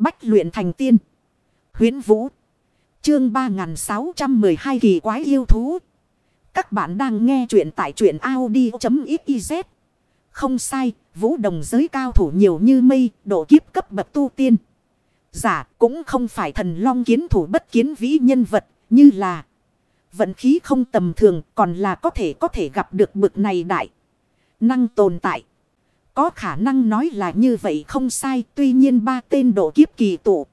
Bách luyện thành tiên. Huyến Vũ. Chương 3612 kỳ quái yêu thú. Các bạn đang nghe truyện tại truyện Audi.xyz. Không sai, vũ đồng giới cao thủ nhiều như mây, độ kiếp cấp bậc tu tiên. Giả cũng không phải thần long kiến thủ bất kiến vĩ nhân vật, như là vận khí không tầm thường, còn là có thể có thể gặp được bực này đại. Năng tồn tại. Có khả năng nói là như vậy không sai, tuy nhiên ba tên độ kiếp kỳ tụ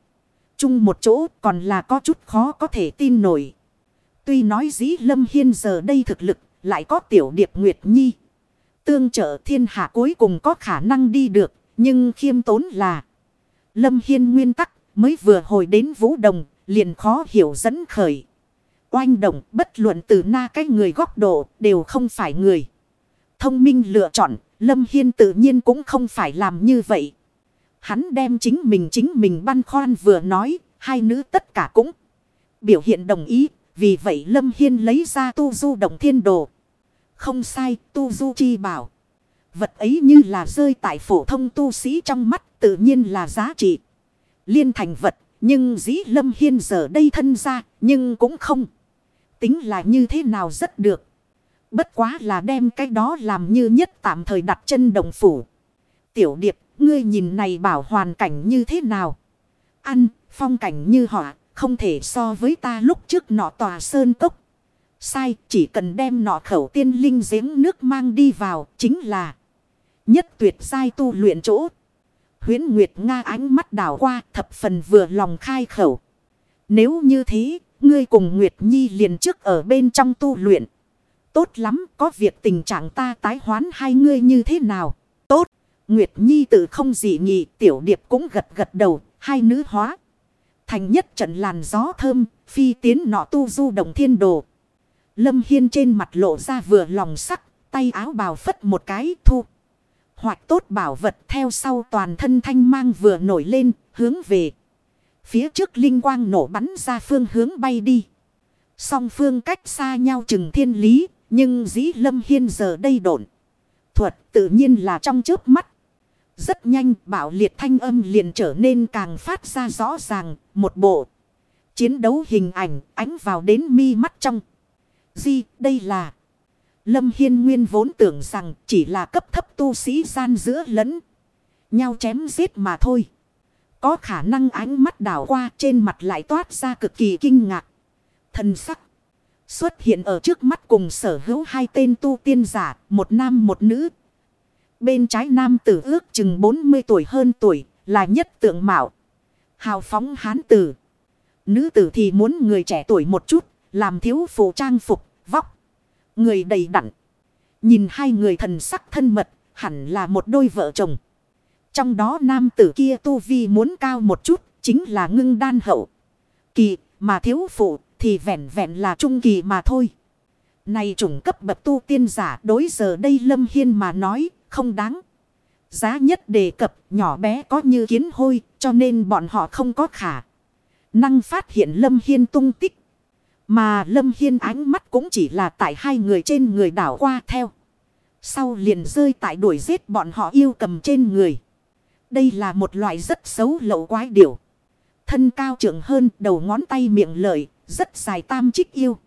chung một chỗ còn là có chút khó có thể tin nổi. Tuy nói dĩ Lâm Hiên giờ đây thực lực lại có tiểu điệp Nguyệt Nhi. Tương trợ thiên hạ cuối cùng có khả năng đi được. Nhưng khiêm tốn là Lâm Hiên nguyên tắc mới vừa hồi đến Vũ Đồng liền khó hiểu dẫn khởi. Oanh động bất luận từ na cái người góc độ đều không phải người. Thông minh lựa chọn Lâm Hiên tự nhiên cũng không phải làm như vậy. Hắn đem chính mình chính mình băn khoan vừa nói, hai nữ tất cả cũng biểu hiện đồng ý. Vì vậy Lâm Hiên lấy ra tu du động thiên đồ. Không sai, tu du chi bảo. Vật ấy như là rơi tại phổ thông tu sĩ trong mắt tự nhiên là giá trị. Liên thành vật, nhưng dĩ Lâm Hiên giờ đây thân ra, nhưng cũng không. Tính là như thế nào rất được. Bất quá là đem cái đó làm như nhất tạm thời đặt chân đồng phủ. Tiểu điệp Ngươi nhìn này bảo hoàn cảnh như thế nào? Ăn, phong cảnh như họ, không thể so với ta lúc trước nọ tòa sơn cốc. Sai, chỉ cần đem nọ khẩu tiên linh giếng nước mang đi vào, chính là nhất tuyệt sai tu luyện chỗ. Huyến Nguyệt Nga ánh mắt đảo qua, thập phần vừa lòng khai khẩu. Nếu như thế, ngươi cùng Nguyệt Nhi liền trước ở bên trong tu luyện. Tốt lắm, có việc tình trạng ta tái hoán hai ngươi như thế nào? Tốt! Nguyệt Nhi tự không dị nghị tiểu điệp cũng gật gật đầu, hai nữ hóa. Thành nhất trận làn gió thơm, phi tiến nọ tu du đồng thiên đồ. Lâm Hiên trên mặt lộ ra vừa lòng sắc, tay áo bào phất một cái thu. Hoạt tốt bảo vật theo sau toàn thân thanh mang vừa nổi lên, hướng về. Phía trước linh quang nổ bắn ra phương hướng bay đi. Song phương cách xa nhau chừng thiên lý, nhưng dĩ Lâm Hiên giờ đây độn. Thuật tự nhiên là trong chớp mắt. Rất nhanh bảo liệt thanh âm liền trở nên càng phát ra rõ ràng. Một bộ chiến đấu hình ảnh ánh vào đến mi mắt trong. Di, đây là. Lâm Hiên Nguyên vốn tưởng rằng chỉ là cấp thấp tu sĩ gian giữa lẫn. Nhau chém giết mà thôi. Có khả năng ánh mắt đảo qua trên mặt lại toát ra cực kỳ kinh ngạc. Thần sắc. Xuất hiện ở trước mắt cùng sở hữu hai tên tu tiên giả, một nam một nữ, Bên trái nam tử ước chừng 40 tuổi hơn tuổi là nhất tượng mạo. Hào phóng hán tử. Nữ tử thì muốn người trẻ tuổi một chút, làm thiếu phụ trang phục, vóc. Người đầy đặn. Nhìn hai người thần sắc thân mật, hẳn là một đôi vợ chồng. Trong đó nam tử kia tu vi muốn cao một chút, chính là ngưng đan hậu. Kỳ, mà thiếu phụ thì vẹn vẹn là trung kỳ mà thôi. Này chủng cấp bậc tu tiên giả đối giờ đây Lâm Hiên mà nói, không đáng. Giá nhất đề cập, nhỏ bé có như kiến hôi, cho nên bọn họ không có khả. Năng phát hiện Lâm Hiên tung tích. Mà Lâm Hiên ánh mắt cũng chỉ là tại hai người trên người đảo qua theo. Sau liền rơi tại đuổi giết bọn họ yêu cầm trên người. Đây là một loại rất xấu, lậu quái điểu. Thân cao trưởng hơn đầu ngón tay miệng lợi, rất dài tam trích yêu.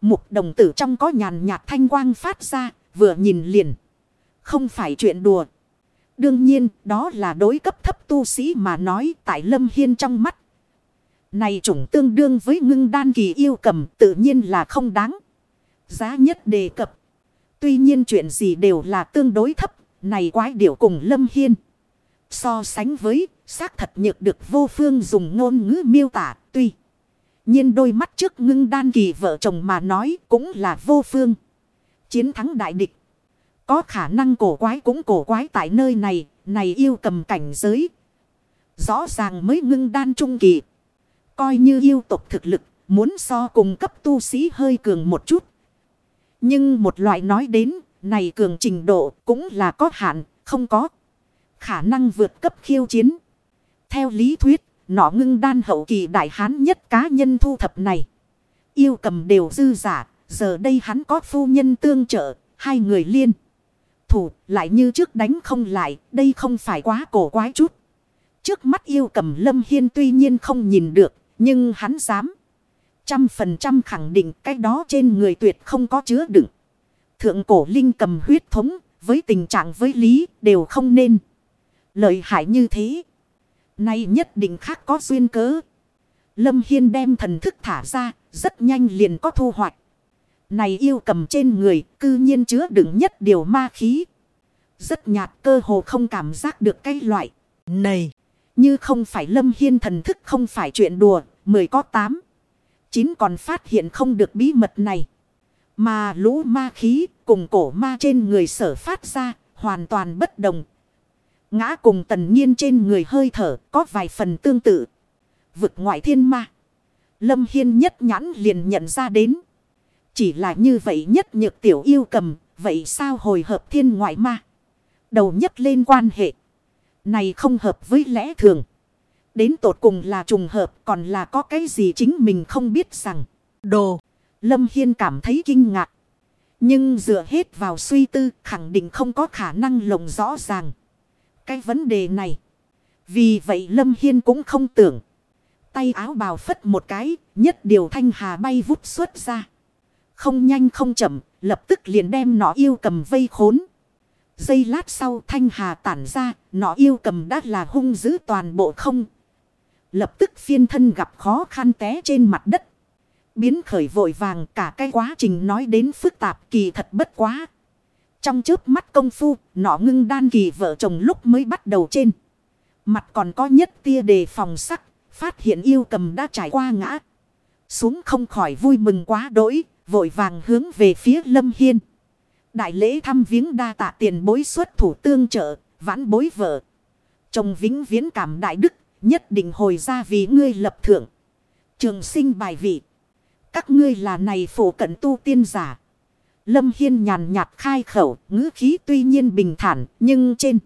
Mục đồng tử trong có nhàn nhạt thanh quang phát ra, vừa nhìn liền. Không phải chuyện đùa. Đương nhiên, đó là đối cấp thấp tu sĩ mà nói tại Lâm Hiên trong mắt. Này chủng tương đương với ngưng đan kỳ yêu cầm tự nhiên là không đáng. Giá nhất đề cập. Tuy nhiên chuyện gì đều là tương đối thấp. Này quái điểu cùng Lâm Hiên. So sánh với xác thật nhược được vô phương dùng ngôn ngữ miêu tả. Tuy nhiên đôi mắt trước ngưng đan kỳ vợ chồng mà nói cũng là vô phương. Chiến thắng đại địch. Có khả năng cổ quái cũng cổ quái tại nơi này, này yêu cầm cảnh giới. Rõ ràng mới ngưng đan trung kỳ. Coi như yêu tộc thực lực, muốn so cùng cấp tu sĩ hơi cường một chút. Nhưng một loại nói đến, này cường trình độ cũng là có hạn, không có. Khả năng vượt cấp khiêu chiến. Theo lý thuyết, nọ ngưng đan hậu kỳ đại hán nhất cá nhân thu thập này. Yêu cầm đều dư giả, giờ đây hắn có phu nhân tương trợ, hai người liên thủ lại như trước đánh không lại, đây không phải quá cổ quái chút. Trước mắt yêu cầm Lâm Hiên tuy nhiên không nhìn được, nhưng hắn dám. Trăm phần trăm khẳng định cái đó trên người tuyệt không có chứa đựng. Thượng cổ linh cầm huyết thống, với tình trạng với lý đều không nên. Lợi hại như thế. Nay nhất định khác có duyên cớ. Lâm Hiên đem thần thức thả ra, rất nhanh liền có thu hoạch. Này yêu cầm trên người, cư nhiên chứa đựng nhất điều ma khí. Rất nhạt cơ hồ không cảm giác được cái loại. Này, như không phải Lâm Hiên thần thức không phải chuyện đùa, mười có tám. Chín còn phát hiện không được bí mật này. Mà lũ ma khí cùng cổ ma trên người sở phát ra, hoàn toàn bất đồng. Ngã cùng tần nhiên trên người hơi thở có vài phần tương tự. Vực ngoại thiên ma. Lâm Hiên nhất nhãn liền nhận ra đến. Chỉ là như vậy nhất nhược tiểu yêu cầm, vậy sao hồi hợp thiên ngoại ma? Đầu nhất lên quan hệ. Này không hợp với lẽ thường. Đến tột cùng là trùng hợp còn là có cái gì chính mình không biết rằng. Đồ. Lâm Hiên cảm thấy kinh ngạc. Nhưng dựa hết vào suy tư khẳng định không có khả năng lồng rõ ràng. Cái vấn đề này. Vì vậy Lâm Hiên cũng không tưởng. Tay áo bào phất một cái, nhất điều thanh hà bay vút xuất ra. Không nhanh không chậm, lập tức liền đem nó yêu cầm vây khốn. Giây lát sau thanh hà tản ra, nó yêu cầm đã là hung dữ toàn bộ không. Lập tức phiên thân gặp khó khăn té trên mặt đất. Biến khởi vội vàng cả cái quá trình nói đến phức tạp kỳ thật bất quá. Trong trước mắt công phu, nọ ngưng đan kỳ vợ chồng lúc mới bắt đầu trên. Mặt còn có nhất tia đề phòng sắc, phát hiện yêu cầm đã trải qua ngã. Xuống không khỏi vui mừng quá đỗi, vội vàng hướng về phía lâm hiên. Đại lễ thăm viếng đa tạ tiền bối xuất thủ tương trợ, vãn bối vợ. Chồng vĩnh viễn cảm đại đức, nhất định hồi ra vì ngươi lập thượng. Trường sinh bài vị. Các ngươi là này phổ cận tu tiên giả. Lâm Hiên nhàn nhạt khai khẩu, ngữ khí tuy nhiên bình thản, nhưng trên.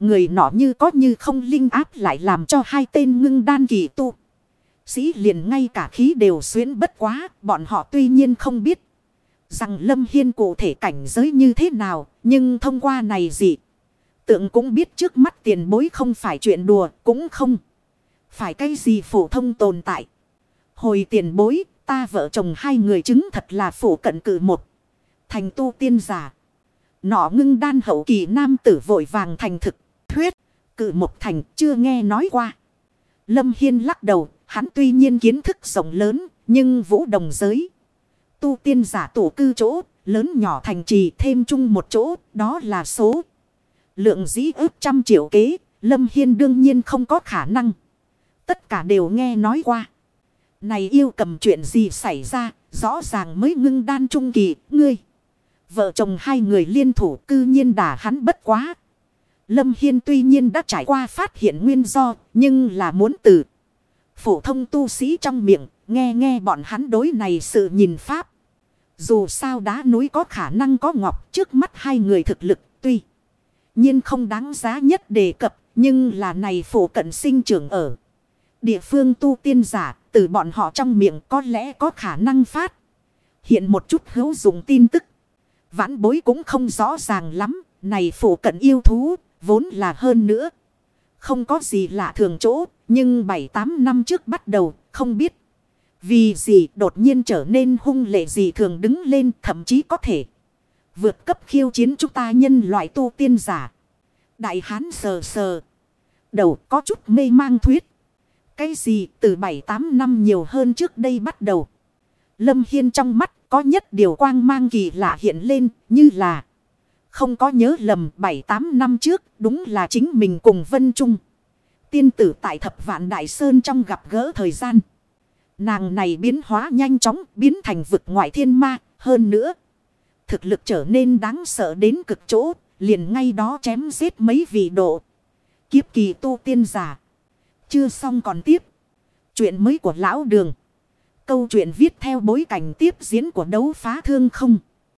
Người nọ như có như không linh áp lại làm cho hai tên ngưng đan kỳ tu. Sĩ liền ngay cả khí đều xuyến bất quá, bọn họ tuy nhiên không biết. Rằng Lâm Hiên cụ thể cảnh giới như thế nào, nhưng thông qua này gì. Tượng cũng biết trước mắt tiền bối không phải chuyện đùa, cũng không. Phải cái gì phổ thông tồn tại. Hồi tiền bối, ta vợ chồng hai người chứng thật là phổ cận cử một. Thành tu tiên giả. Nọ ngưng đan hậu kỳ nam tử vội vàng thành thực. Thuyết, cử một thành chưa nghe nói qua. Lâm Hiên lắc đầu, hắn tuy nhiên kiến thức rộng lớn, nhưng vũ đồng giới. Tu tiên giả tổ cư chỗ, lớn nhỏ thành trì thêm chung một chỗ, đó là số. Lượng dĩ ước trăm triệu kế, Lâm Hiên đương nhiên không có khả năng. Tất cả đều nghe nói qua. Này yêu cầm chuyện gì xảy ra, rõ ràng mới ngưng đan trung kỳ, ngươi. Vợ chồng hai người liên thủ cư nhiên đả hắn bất quá. Lâm Hiên tuy nhiên đã trải qua phát hiện nguyên do, nhưng là muốn từ phổ thông tu sĩ trong miệng, nghe nghe bọn hắn đối này sự nhìn pháp. Dù sao đá núi có khả năng có ngọc trước mắt hai người thực lực tuy nhiên không đáng giá nhất đề cập, nhưng là này phổ cận sinh trưởng ở. Địa phương tu tiên giả, từ bọn họ trong miệng có lẽ có khả năng phát. Hiện một chút hữu dụng tin tức. Vãn bối cũng không rõ ràng lắm, này phủ cận yêu thú, vốn là hơn nữa. Không có gì lạ thường chỗ, nhưng 7-8 năm trước bắt đầu, không biết. Vì gì đột nhiên trở nên hung lệ gì thường đứng lên thậm chí có thể. Vượt cấp khiêu chiến chúng ta nhân loại tu tiên giả. Đại hán sờ sờ. Đầu có chút mê mang thuyết. Cái gì từ 7-8 năm nhiều hơn trước đây bắt đầu. Lâm Hiên trong mắt có nhất điều quang mang kỳ lạ hiện lên như là. Không có nhớ lầm 7-8 năm trước, đúng là chính mình cùng Vân Trung. Tiên tử tại thập vạn Đại Sơn trong gặp gỡ thời gian. Nàng này biến hóa nhanh chóng, biến thành vực ngoại thiên ma, hơn nữa. Thực lực trở nên đáng sợ đến cực chỗ, liền ngay đó chém giết mấy vị độ. Kiếp kỳ tu tiên giả. Chưa xong còn tiếp. Chuyện mới của lão đường. Câu chuyện viết theo bối cảnh tiếp diễn của đấu phá thương không.